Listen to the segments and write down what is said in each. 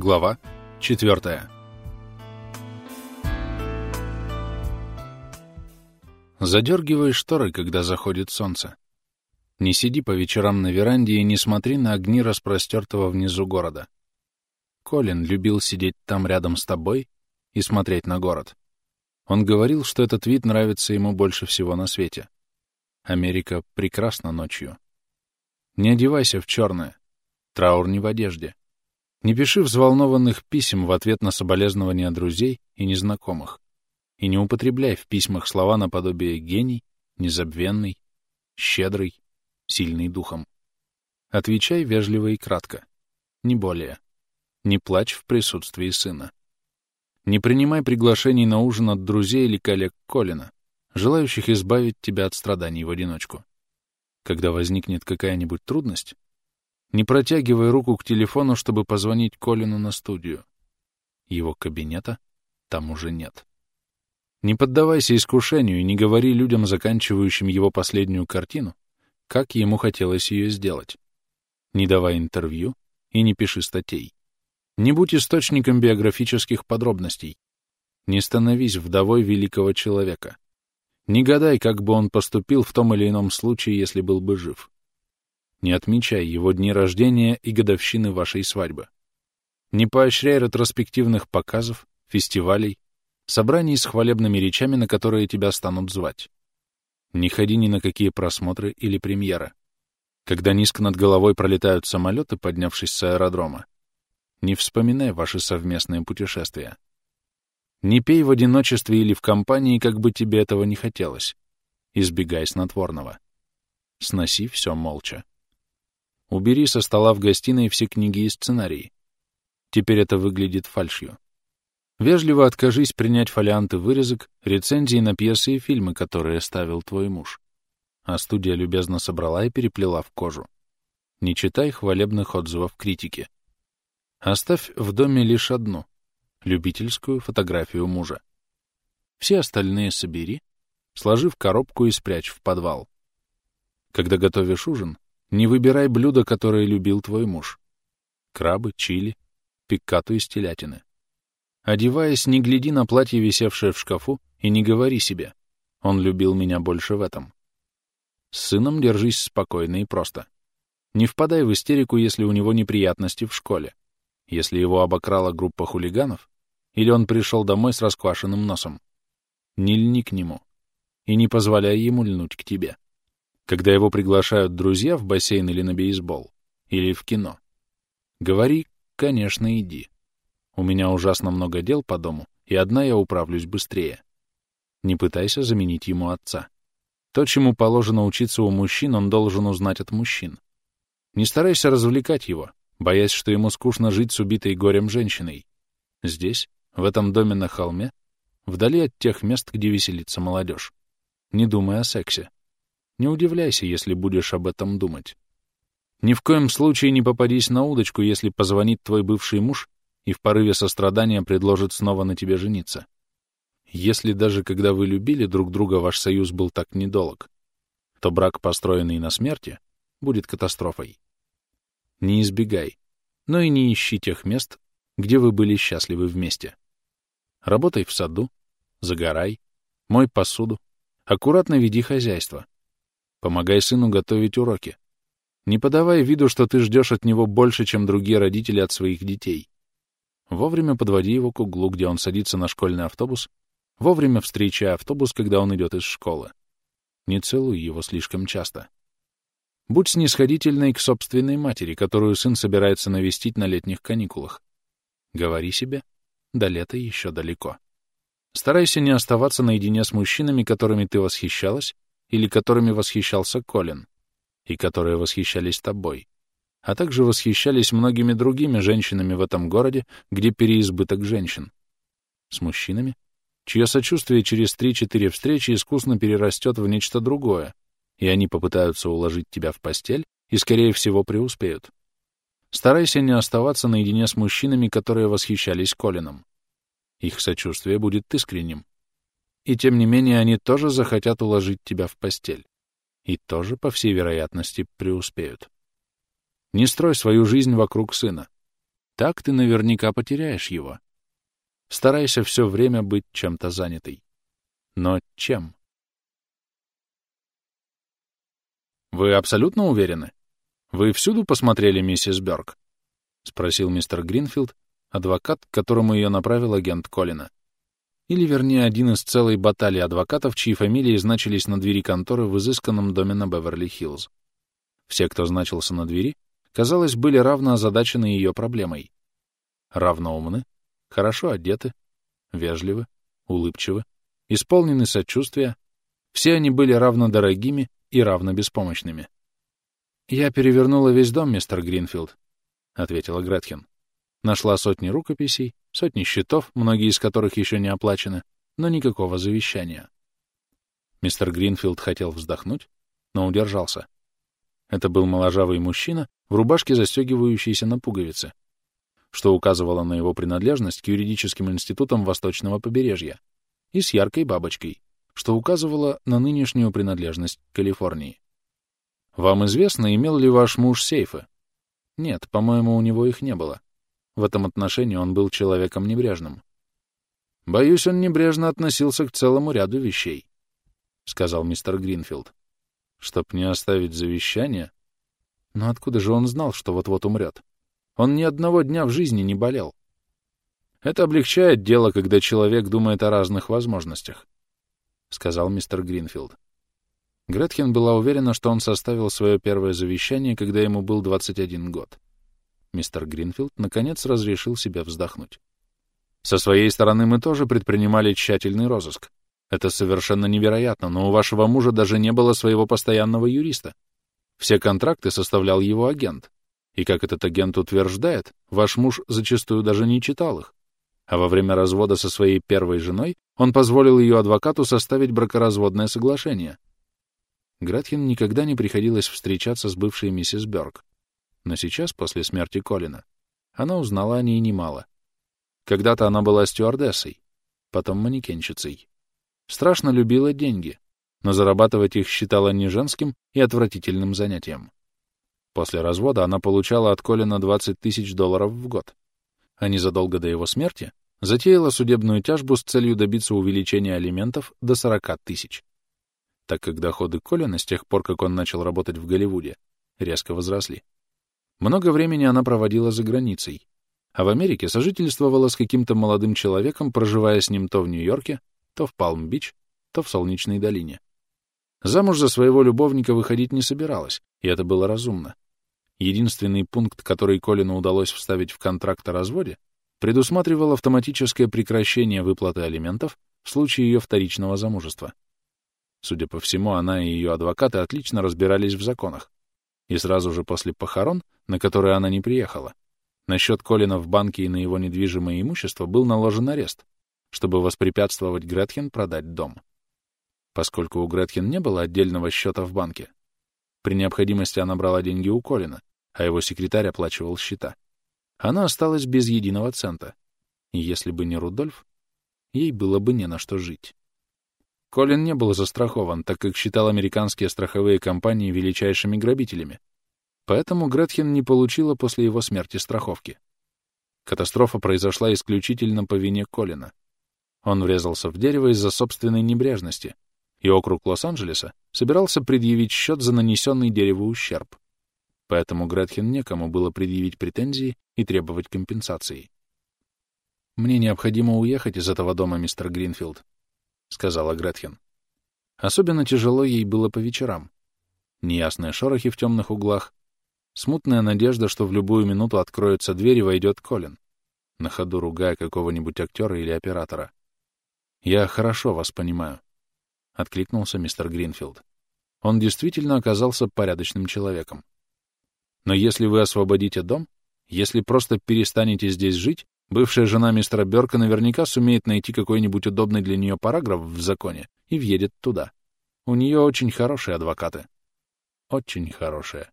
Глава 4. Задергивай шторы, когда заходит солнце. Не сиди по вечерам на веранде и не смотри на огни распростертого внизу города. Колин любил сидеть там рядом с тобой и смотреть на город. Он говорил, что этот вид нравится ему больше всего на свете. Америка прекрасна ночью. Не одевайся в черное. Траур не в одежде. Не пиши взволнованных писем в ответ на соболезнования друзей и незнакомых. И не употребляй в письмах слова наподобие «гений», «незабвенный», «щедрый», «сильный духом». Отвечай вежливо и кратко. Не более. Не плачь в присутствии сына. Не принимай приглашений на ужин от друзей или коллег Колина, желающих избавить тебя от страданий в одиночку. Когда возникнет какая-нибудь трудность, не протягивай руку к телефону, чтобы позвонить Колину на студию. Его кабинета там уже нет. Не поддавайся искушению и не говори людям, заканчивающим его последнюю картину, как ему хотелось ее сделать. Не давай интервью и не пиши статей. Не будь источником биографических подробностей. Не становись вдовой великого человека. Не гадай, как бы он поступил в том или ином случае, если был бы жив не отмечай его дни рождения и годовщины вашей свадьбы. Не поощряй ретроспективных показов, фестивалей, собраний с хвалебными речами, на которые тебя станут звать. Не ходи ни на какие просмотры или премьеры. Когда низко над головой пролетают самолеты, поднявшись с аэродрома, не вспоминай ваши совместные путешествия. Не пей в одиночестве или в компании, как бы тебе этого не хотелось. Избегай снотворного. Сноси все молча. Убери со стола в гостиной все книги и сценарии. Теперь это выглядит фальшью. Вежливо откажись принять фолианты вырезок, рецензии на пьесы и фильмы, которые ставил твой муж. А студия любезно собрала и переплела в кожу. Не читай хвалебных отзывов критики. Оставь в доме лишь одну — любительскую фотографию мужа. Все остальные собери, сложи в коробку и спрячь в подвал. Когда готовишь ужин, не выбирай блюда, которые любил твой муж. Крабы, чили, пиккату из телятины. Одеваясь, не гляди на платье, висевшее в шкафу, и не говори себе. Он любил меня больше в этом. С сыном держись спокойно и просто. Не впадай в истерику, если у него неприятности в школе. Если его обокрала группа хулиганов, или он пришел домой с расквашенным носом. Не льни к нему и не позволяй ему льнуть к тебе когда его приглашают друзья в бассейн или на бейсбол, или в кино. Говори, конечно, иди. У меня ужасно много дел по дому, и одна я управлюсь быстрее. Не пытайся заменить ему отца. То, чему положено учиться у мужчин, он должен узнать от мужчин. Не старайся развлекать его, боясь, что ему скучно жить с убитой горем женщиной. Здесь, в этом доме на холме, вдали от тех мест, где веселится молодежь. Не думай о сексе. Не удивляйся, если будешь об этом думать. Ни в коем случае не попадись на удочку, если позвонит твой бывший муж и в порыве сострадания предложит снова на тебе жениться. Если даже когда вы любили друг друга, ваш союз был так недолг, то брак, построенный на смерти, будет катастрофой. Не избегай, но и не ищи тех мест, где вы были счастливы вместе. Работай в саду, загорай, мой посуду, аккуратно веди хозяйство — Помогай сыну готовить уроки. Не подавай виду, что ты ждешь от него больше, чем другие родители от своих детей. Вовремя подводи его к углу, где он садится на школьный автобус, вовремя встречай автобус, когда он идет из школы. Не целуй его слишком часто. Будь снисходительной к собственной матери, которую сын собирается навестить на летних каникулах. Говори себе, до лета еще далеко. Старайся не оставаться наедине с мужчинами, которыми ты восхищалась, или которыми восхищался Колин, и которые восхищались тобой, а также восхищались многими другими женщинами в этом городе, где переизбыток женщин. С мужчинами, чье сочувствие через три-четыре встречи искусно перерастет в нечто другое, и они попытаются уложить тебя в постель и, скорее всего, преуспеют. Старайся не оставаться наедине с мужчинами, которые восхищались Колином. Их сочувствие будет искренним, и тем не менее они тоже захотят уложить тебя в постель. И тоже, по всей вероятности, преуспеют. Не строй свою жизнь вокруг сына. Так ты наверняка потеряешь его. Старайся все время быть чем-то занятой. Но чем? Вы абсолютно уверены? Вы всюду посмотрели миссис Бёрк? Спросил мистер Гринфилд, адвокат, к которому ее направил агент Колина. Или, вернее, один из целой баталии адвокатов, чьи фамилии значились на двери конторы в изысканном доме на Беверли-Хиллз. Все, кто значился на двери, казалось, были равно озадачены ее проблемой. Равно умны, хорошо одеты, вежливы, улыбчивы, исполнены сочувствия, все они были равно дорогими и равно беспомощными. «Я перевернула весь дом, мистер Гринфилд», — ответила Гретхен. Нашла сотни рукописей, сотни счетов, многие из которых еще не оплачены, но никакого завещания. Мистер Гринфилд хотел вздохнуть, но удержался. Это был моложавый мужчина в рубашке, застегивающейся на пуговицы, что указывало на его принадлежность к юридическим институтам Восточного побережья, и с яркой бабочкой, что указывало на нынешнюю принадлежность Калифорнии. «Вам известно, имел ли ваш муж сейфы?» «Нет, по-моему, у него их не было. В этом отношении он был человеком небрежным». «Боюсь, он небрежно относился к целому ряду вещей», — сказал мистер Гринфилд. «Чтоб не оставить завещание?» Но откуда же он знал, что вот-вот умрет? Он ни одного дня в жизни не болел. Это облегчает дело, когда человек думает о разных возможностях, — сказал мистер Гринфилд. Гретхен была уверена, что он составил свое первое завещание, когда ему был 21 год. Мистер Гринфилд, наконец, разрешил себе вздохнуть. Со своей стороны мы тоже предпринимали тщательный розыск. Это совершенно невероятно, но у вашего мужа даже не было своего постоянного юриста. Все контракты составлял его агент. И, как этот агент утверждает, ваш муж зачастую даже не читал их. А во время развода со своей первой женой он позволил ее адвокату составить бракоразводное соглашение. Гретхен никогда не приходилось встречаться с бывшей миссис Бёрк. Но сейчас, после смерти Колина, она узнала о ней немало. Когда-то она была стюардессой, потом манекенщицей. Страшно любила деньги, но зарабатывать их считала не женским и отвратительным занятием. После развода она получала от Колина 20 тысяч долларов в год, а незадолго до его смерти затеяла судебную тяжбу с целью добиться увеличения алиментов до 40 тысяч, так как доходы Колина с тех пор, как он начал работать в Голливуде, резко возросли. Много времени она проводила за границей, а в Америке сожительствовала с каким-то молодым человеком, проживая с ним то в Нью-Йорке, то в Палм-Бич, то в Солнечной долине. Замуж за своего любовника выходить не собиралась, и это было разумно. Единственный пункт, который Колину удалось вставить в контракт о разводе, предусматривал автоматическое прекращение выплаты алиментов в случае ее вторичного замужества. Судя по всему, она и ее адвокаты отлично разбирались в законах. И сразу же после похорон, на которые она не приехала, на счет Колина в банке и на его недвижимое имущество был наложен арест, чтобы воспрепятствовать Гретхен продать дом. Поскольку у Гретхен не было отдельного счета в банке, при необходимости она брала деньги у Колина, а его секретарь оплачивал счета. Она осталась без единого цента. И если бы не Рудольф, ей было бы не на что жить. Колин не был застрахован, так как считал американские страховые компании величайшими грабителями. Поэтому Гретхен не получила после его смерти страховки. Катастрофа произошла исключительно по вине Колина. Он врезался в дерево из-за собственной небрежности, и округ Лос-Анджелеса собирался предъявить счет за нанесенный дереву ущерб поэтому Гретхен некому было предъявить претензии и требовать компенсации. «Мне необходимо уехать из этого дома, мистер Гринфилд», — сказала Гретхен. Особенно тяжело ей было по вечерам. Неясные шорохи в темных углах, смутная надежда, что в любую минуту откроется дверь и войдет Колин, на ходу ругая какого-нибудь актера или оператора. «Я хорошо вас понимаю», — откликнулся мистер Гринфилд. Он действительно оказался порядочным человеком. Но если вы освободите дом, если просто перестанете здесь жить, бывшая жена мистера Бёрка наверняка сумеет найти какой-нибудь удобный для нее параграф в законе и въедет туда. У нее очень хорошие адвокаты. Очень хорошие.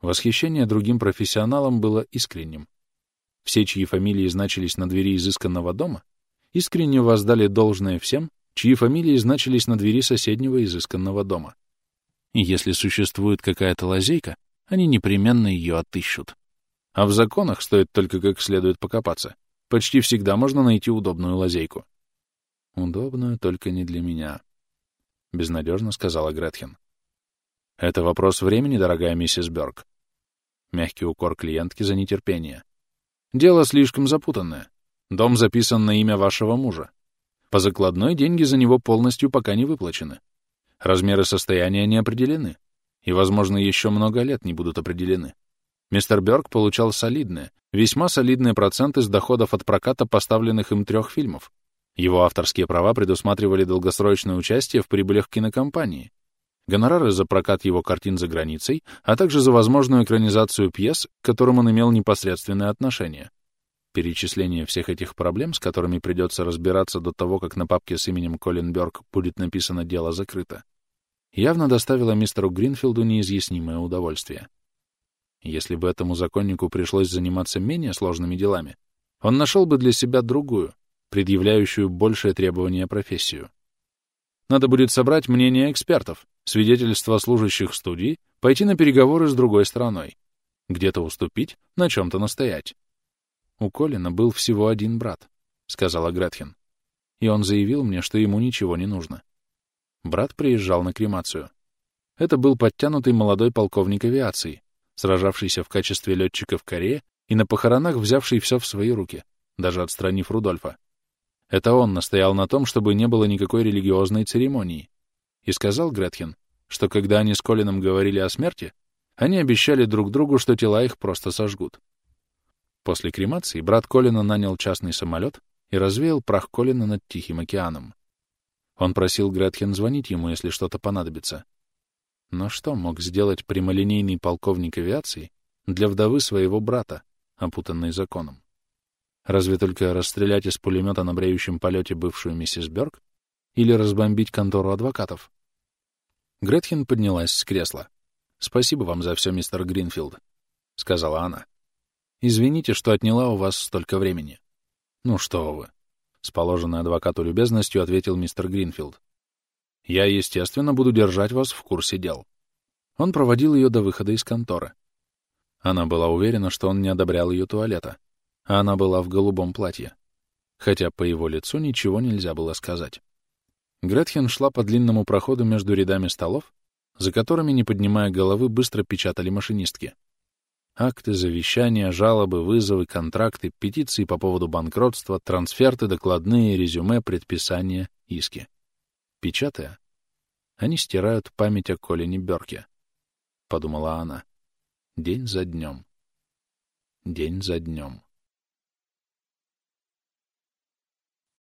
Восхищение другим профессионалам было искренним. Все, чьи фамилии значились на двери изысканного дома, искренне воздали должное всем, чьи фамилии значились на двери соседнего изысканного дома. И если существует какая-то лазейка, они непременно ее отыщут. А в законах, стоит только как следует покопаться, почти всегда можно найти удобную лазейку. Удобную только не для меня, — безнадежно сказала Гретхен. Это вопрос времени, дорогая миссис Бёрк. Мягкий укор клиентки за нетерпение. Дело слишком запутанное. Дом записан на имя вашего мужа. По закладной деньги за него полностью пока не выплачены. Размеры состояния не определены. И, возможно, еще много лет не будут определены. Мистер Бёрк получал солидные, весьма солидные проценты с доходов от проката поставленных им трех фильмов. Его авторские права предусматривали долгосрочное участие в прибылях кинокомпании, гонорары за прокат его картин за границей, а также за возможную экранизацию пьес, к которым он имел непосредственное отношение. Перечисление всех этих проблем, с которыми придется разбираться до того, как на папке с именем Колин Бёрк будет написано «Дело закрыто», явно доставило мистеру Гринфилду неизъяснимое удовольствие. Если бы этому законнику пришлось заниматься менее сложными делами, он нашел бы для себя другую, предъявляющую большее требование профессию. Надо будет собрать мнение экспертов, свидетельства служащих студии, пойти на переговоры с другой стороной, где-то уступить, на чем-то настоять. У Колина был всего один брат, — сказала Гретхен, и он заявил мне, что ему ничего не нужно. Брат приезжал на кремацию. Это был подтянутый молодой полковник авиации, сражавшийся в качестве летчика в Корее и на похоронах взявший все в свои руки, даже отстранив Рудольфа. Это он настоял на том, чтобы не было никакой религиозной церемонии, и сказал Гретхен, что когда они с Колином говорили о смерти, они обещали друг другу, что тела их просто сожгут. После кремации брат Колина нанял частный самолет и развеял прах Колина над Тихим океаном. Он просил Гретхен звонить ему, если что-то понадобится. Но что мог сделать прямолинейный полковник авиации для вдовы своего брата, опутанной законом? Разве только расстрелять из пулемета на бреющем полете бывшую миссис Бёрк или разбомбить контору адвокатов? Гретхен поднялась с кресла. «Спасибо вам за все, мистер Гринфилд», — сказала она. «Извините, что отняла у вас столько времени». «Ну что вы», — с положенной адвокату любезностью ответил мистер Гринфилд. «Я, естественно, буду держать вас в курсе дел». Он проводил ее до выхода из конторы. Она была уверена, что он не одобрял ее туалета, а она была в голубом платье, хотя по его лицу ничего нельзя было сказать. Гретхен шла по длинному проходу между рядами столов, за которыми, не поднимая головы, быстро печатали машинистки. Акты, завещания, жалобы, вызовы, контракты, петиции по поводу банкротства, трансферты, докладные, резюме, предписания, иски. Печатая, они стирают память о Колине Бёрке, — подумала она. День за днем. День за днем.